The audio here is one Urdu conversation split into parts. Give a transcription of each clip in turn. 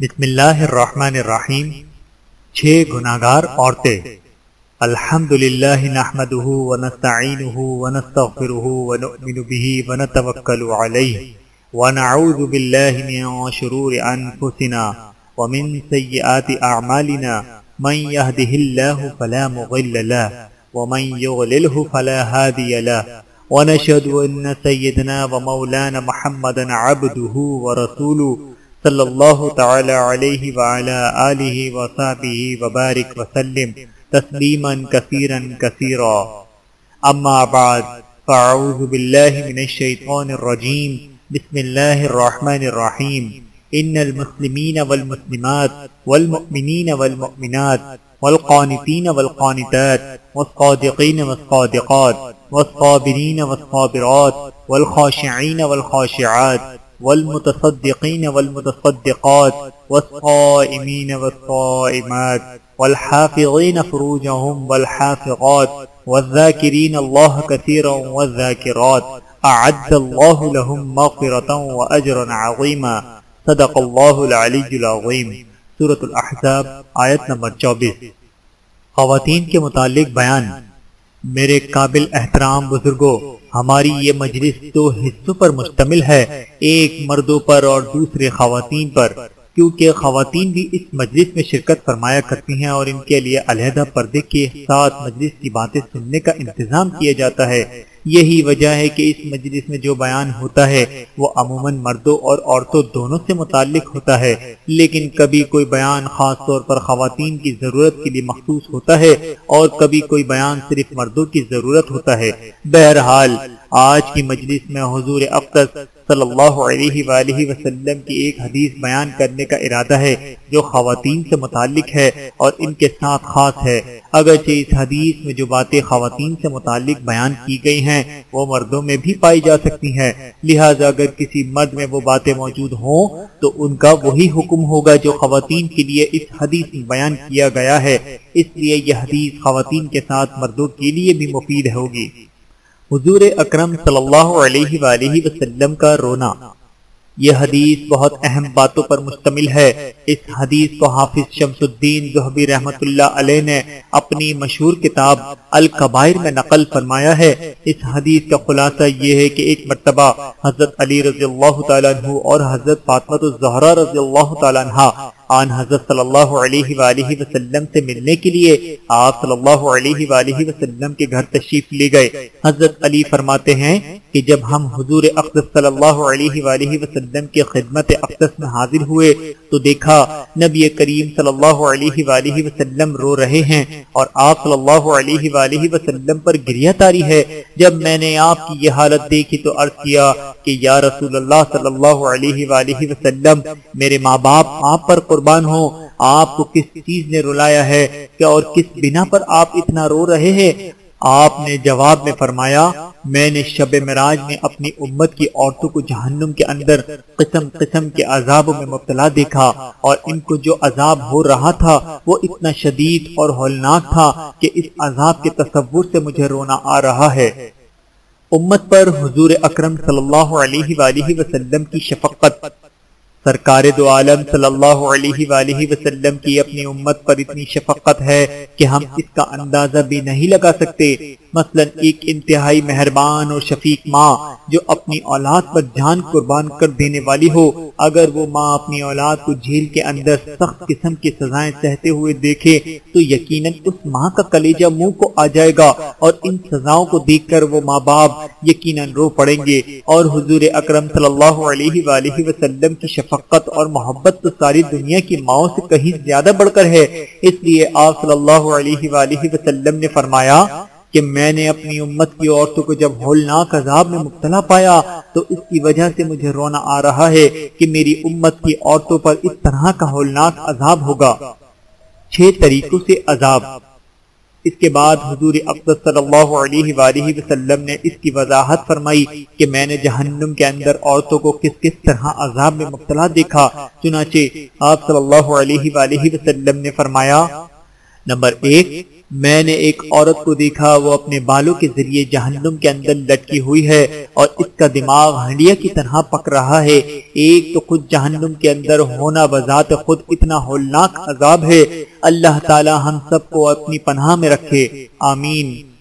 بسم اللہ الرحمن الرحیم۔ چھ گناہگار عورتیں۔ الحمد للہ نحمده ونستعینه ونستغفره ونؤمن به ونتوکل علیہ۔ ونعوذ باللہ من شرور انفسنا ومن سیئات اعمالنا۔ من يهده الله فلا مغل له ومن يغلله فلا هادي له۔ ونشهد ان سيدنا ومولانا محمدا عبده ورسوله صلی اللہ تعالی علیہ وعلا آلہ وصحبہ وبارک وسلم تسلیما کثیرا کثیرا. اما بعد، فاعوذ باللہ من الشیطان الرجیم، بسم اللہ الرحمن الرحیم. ان المسلمین والمسلمات والمؤمنین والمؤمنات والقانتین والقانتات والصادقین والصادقات والصابرین والصابرات والخاشعین والخاشعات والمتصدقين والمتصدقات والصائمين والصائمات والحافظين فروجهم والحافظات والذاكرين الله كثيرا والذاكرات أعد الله لهم مغفرة وأجرا عظيما. صدق الله العلي العظيم. سورة الأحزاب، آیت نمبر 24 خواتین کے متعلق بیان. میرے قابل احترام بزرگوں ہماری یہ مجلس دو حصوں پر مشتمل ہے، ایک مردوں پر اور دوسرے خواتین پر۔ کیونکہ خواتین بھی اس مجلس میں شرکت فرمایا کرتی ہیں اور ان کے لیے علیحدہ پردے کے ساتھ مجلس کی باتیں سننے کا انتظام کیا جاتا ہے۔ یہی وجہ ہے کہ اس مجلس میں جو بیان ہوتا ہے، وہ عموماً مردوں اور عورتوں دونوں سے متعلق ہوتا ہے۔ لیکن کبھی کوئی بیان خاص طور پر خواتین کی ضرورت کے لیے مخصوص ہوتا ہے اور کبھی کوئی بیان صرف مردوں کی ضرورت ہوتا ہے۔ بہرحال، آج کی مجلس میں حضور اقدس صلی اللہ علیہ وآلہ وسلم کی ایک حدیث بیان کرنے کا ارادہ ہے جو خواتین سے متعلق ہے اور ان کے ساتھ خاص ہے۔ اگرچہ اس حدیث میں جو باتیں خواتین سے متعلق بیان کی گئی ہیں، وہ مردوں میں بھی پائی جا سکتی ہیں۔ لہٰذا اگر کسی مرد میں وہ باتیں موجود ہوں، تو ان کا وہی حکم ہوگا جو خواتین کے لیے اس حدیث میں بیان کیا گیا ہے۔ اس لیے یہ حدیث خواتین کے ساتھ مردوں کے لیے بھی مفید ہوگی۔ حضور اکرم صلی اللہ علیہ وآلہ وسلم کا رونا۔ یہ حدیث بہت اہم باتوں پر مشتمل ہے۔ اس حدیث کو حافظ شمس الدین زہبی رحمت اللہ علیہ نے اپنی مشہور کتاب القبائر میں نقل فرمایا ہے۔ اس حدیث کا خلاصہ یہ ہے کہ ایک مرتبہ حضرت علی رضی اللہ تعالیٰ عنہ اور حضرت فاطمت الزہرہ رضی اللہ تعالیٰ عنہ آن حضرت صلی اللہ علیہ وآلہ وسلم سے ملنے کے لیے آپ صلی اللہ علیہ وآلہ وسلم کے گھر تشریف لے گئے۔ حضرت علی فرماتے ہیں کہ جب ہم حضور اقدس صلی اللہ علیہ وآلہ وسلم کے خدمت اقدس میں حاضر ہوئے تو دیکھا، نبی کریم صلی اللہ علیہ وآلہ وسلم رو رہے ہیں اور آپ صلی اللہ علیہ وآلہ وسلم پر گریہ تاری ہے۔ جب میں نے آپ کی یہ حالت دیکھی تو عرض کیا کہ یا رسول اللہ صلی اللہ علیہ وآلہ وسلم، میرے ماں باپ آپ پر قربان ہو آپ کو کس چیز نے رلایا ہے؟ کہ اور کس بنا پر آپ اتنا رو رہے ہیں؟ آپ نے جواب میں فرمایا، میں نے شب مراج میں اپنی امت کی عورتوں کو جہنم کے اندر قسم قسم کے عذابوں میں مبتلا دیکھا اور ان کو جو عذاب ہو رہا تھا، وہ اتنا شدید اور ہولناک تھا کہ اس عذاب کے تصور سے مجھے رونا آ رہا ہے۔ امت پر حضور اکرم صلی اللہ علیہ وآلہ وسلم کی شفقت۔ سرکار دو عالم صلی اللہ علیہ وآلہ وسلم کی اپنی امت پر اتنی شفقت ہے کہ ہم اس کا اندازہ بھی نہیں لگا سکتے۔ مثلا ایک انتہائی مہربان اور شفیق ماں جو اپنی اولاد پر جان قربان کر دینے والی ہو، اگر وہ ماں اپنی اولاد کو جھیل کے اندر سخت قسم کی سزائیں سہتے ہوئے دیکھے، تو یقیناً اس ماں کا کلیجہ منہ کو آ جائے گا اور ان سزاؤں کو دیکھ کر وہ ماں باپ یقیناً رو پڑیں گے۔ اور حضور اکرم صلی اللہ علیہ وآلہ وسلم کی شفقت شفقت اور محبت تو ساری دنیا کی ماؤں سے کہیں زیادہ بڑھ کر ہے۔ اس لیے آپ صلی اللہ علیہ وآلہ وسلم نے فرمایا کہ میں نے اپنی امت کی عورتوں کو جب ہولناک عذاب میں مبتلا پایا تو اس کی وجہ سے مجھے رونا آ رہا ہے کہ میری امت کی عورتوں پر اس طرح کا ہولناک عذاب ہوگا۔ چھ طریقوں سے عذاب۔ اس کے بعد حضور افضل صلی اللہ علیہ وآلہ وسلم نے اس کی وضاحت فرمائی کہ میں نے جہنم کے اندر عورتوں کو کس کس طرح عذاب میں مبتلا دیکھا، چنانچہ آپ صلی اللہ علیہ وآلہ وسلم نے فرمایا، نمبر ایک میں نے ایک عورت کو دیکھا، وہ اپنے بالوں کے ذریعے جہنم کے اندر لٹکی ہوئی ہے اور اس کا دماغ ہنڈیا کی طرح پک رہا ہے۔ ایک تو خود جہنم کے اندر ہونا بذات خود اتنا ہولناک عذاب ہے۔ اللہ تعالی ہم سب کو اپنی پناہ میں رکھے۔ آمین۔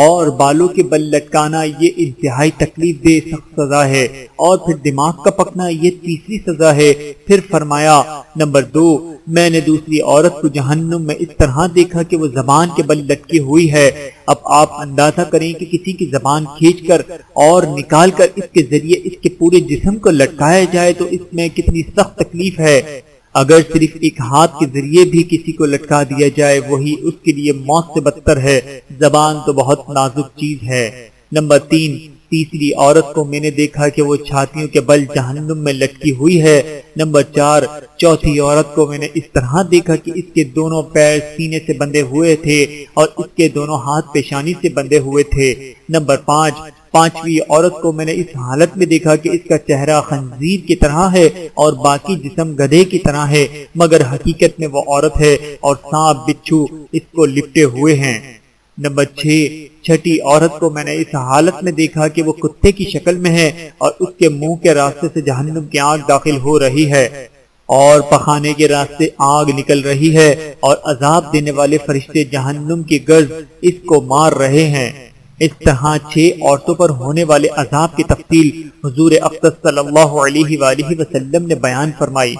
اور بالوں کے بل لٹکانا یہ انتہائی تکلیف دہ سخت سزا ہے۔ اور پھر دماغ کا پکنا یہ تیسری سزا ہے۔ پھر فرمایا، نمبر دو، میں نے دوسری عورت کو جہنم میں اس طرح دیکھا کہ وہ زبان کے بل لٹکی ہوئی ہے۔ اب آپ اندازہ کریں کہ کسی کی زبان کھینچ کر اور نکال کر اس کے ذریعے اس کے پورے جسم کو لٹکایا جائے تو اس میں کتنی سخت تکلیف ہے۔ اگر صرف ایک ہاتھ کے ذریعے بھی کسی کو لٹکا دیا جائے، وہی اس کے لیے موت سے بدتر ہے۔ زبان تو بہت نازک چیز ہے۔ نمبر تین تیسری عورت کو میں نے دیکھا کہ وہ چھاتیوں کے بل جہنم میں لٹکی ہوئی ہے۔ نمبر چار، چوتھی عورت کو میں نے اس طرح دیکھا کہ اس کے دونوں پیر سینے سے بندے ہوئے تھے اور اس کے دونوں ہاتھ پیشانی سے بندے ہوئے تھے۔ نمبر پانچ، پانچویں عورت کو میں نے اس حالت میں دیکھا کہ اس کا چہرہ خنزیر کی طرح ہے اور باقی جسم گدھے کی طرح ہے، مگر حقیقت میں وہ عورت ہے اور سانپ بچھو اس کو لپٹے ہوئے ہیں۔ نمبر چھ، چھٹی عورت کو میں نے اس حالت میں دیکھا کہ وہ کتے کی شکل میں ہے اور اس کے منہ کے راستے سے جہنم کی آگ داخل ہو رہی ہے اور پخانے کے راستے آگ نکل رہی ہے اور عذاب دینے والے فرشتے جہنم کی گرز اس کو مار رہے ہیں۔ اس طرح چھ عورتوں پر ہونے والے عذاب کی تفصیل حضور اقتص صلی اللہ علیہ وآلہ وسلم نے بیان فرمائی۔